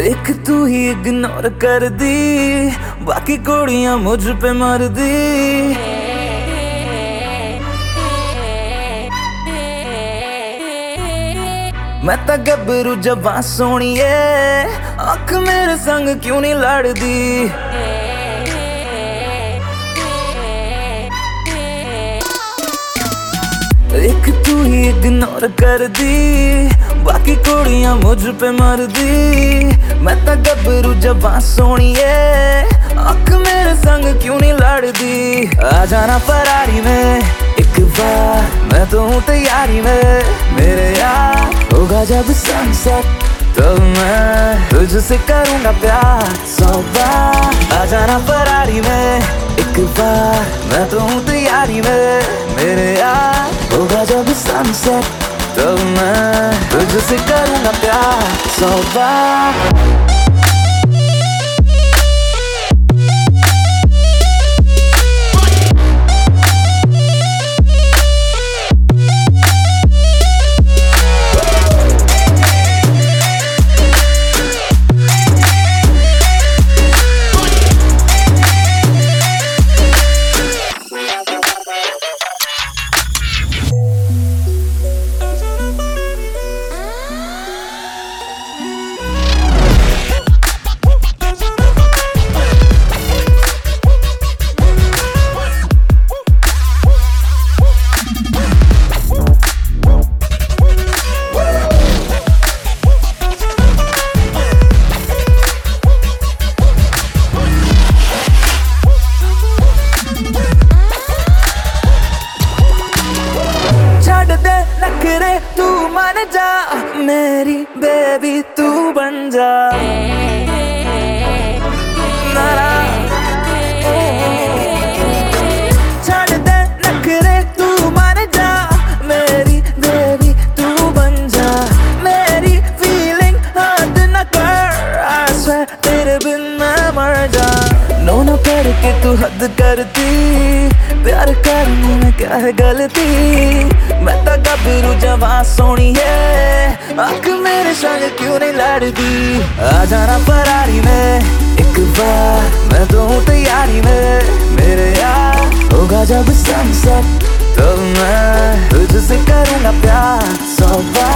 एक तू ही इग्नोर कर दी बाकी कुड़ियाँ मुझ पे मर दी मैं तो गबरू जबा सोनिए अख मेरे संग क्यों ही इग्नोर कर दी बाकी कुड़ियाँ मुझ पे मर दी मैं तो गबरू जबा सोनिए। अख मेरे संग क्यों नहीं लड़दी? आ जाना फरारी में। एक बार मैं तो हूँ तैयारी में। मेरे यार, होगा जब सनसेट तो मैं तुझसे करूँगा प्यार। सौ बार आ जाना फरारी में। एक बार मैं तो हूँ तैयारी में। मेरे यार होगा जब सनसेट तो मैं तुझसे करूँगा प्यार सौ बन जा। मेरी बेबी तू बन जा। तू बन जा। मेरी फीलिंग हद न कर। जा। नो करके तू हद करती। प्यार करने में क्या है गलती? मैं तो सोनी है। मेरे संग क्यों नहीं लड़ती? आ जाना परारी में। एक बार मैं तो हूँ तैयारी में। मेरे यार होगा जब सनसेट तो मैं तुझसे करूँगा प्यार। सौ बार